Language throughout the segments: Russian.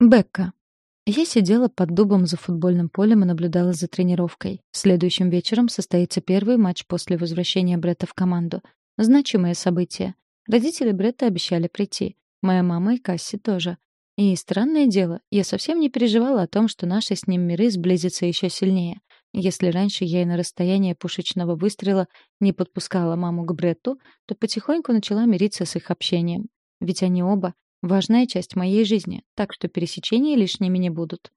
Бекка. Я сидела под дубом за футбольным полем и наблюдала за тренировкой. Следующим вечером состоится первый матч после возвращения Бретта в команду. Значимое событие. Родители Бретта обещали прийти. Моя мама и Касси тоже. И странное дело, я совсем не переживала о том, что наши с ним миры сблизятся еще сильнее. Если раньше я и на расстояние пушечного выстрела не подпускала маму к Бретту, то потихоньку начала мириться с их общением. Ведь они оба Важная часть моей жизни, так что пересечения лишними не будут.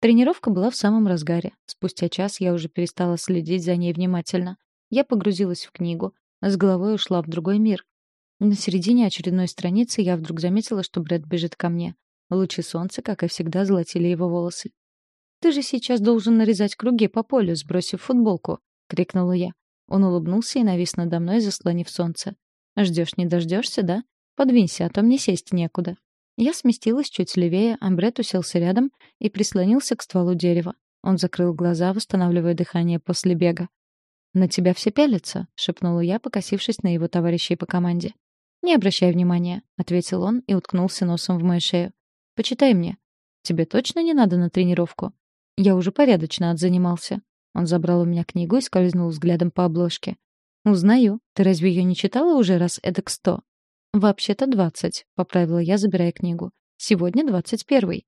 Тренировка была в самом разгаре. Спустя час я уже перестала следить за ней внимательно. Я погрузилась в книгу, с головой ушла в другой мир. На середине очередной страницы я вдруг заметила, что Брэд бежит ко мне. Лучи солнца, как и всегда, золотили его волосы. «Ты же сейчас должен нарезать круги по полю, сбросив футболку!» — крикнула я. Он улыбнулся и навис надо мной, заслонив солнце. «Ждешь, не дождешься, да? Подвинься, а то мне сесть некуда. Я сместилась чуть левее, а Бред уселся рядом и прислонился к стволу дерева. Он закрыл глаза, восстанавливая дыхание после бега. «На тебя все пялятся», — шепнула я, покосившись на его товарищей по команде. «Не обращай внимания», — ответил он и уткнулся носом в мою шею. «Почитай мне». «Тебе точно не надо на тренировку?» «Я уже порядочно отзанимался». Он забрал у меня книгу и скользнул взглядом по обложке. «Узнаю. Ты разве ее не читала уже раз эдак сто?» «Вообще-то двадцать», — поправила я, забирая книгу. «Сегодня двадцать первый».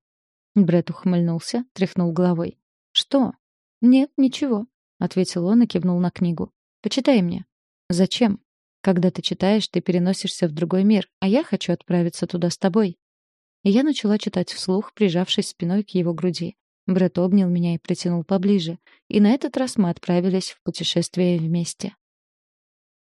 Брэд ухмыльнулся, тряхнул головой. «Что?» «Нет, ничего», — ответил он и кивнул на книгу. «Почитай мне». «Зачем?» «Когда ты читаешь, ты переносишься в другой мир, а я хочу отправиться туда с тобой». И я начала читать вслух, прижавшись спиной к его груди. Брэд обнял меня и притянул поближе. И на этот раз мы отправились в путешествие вместе.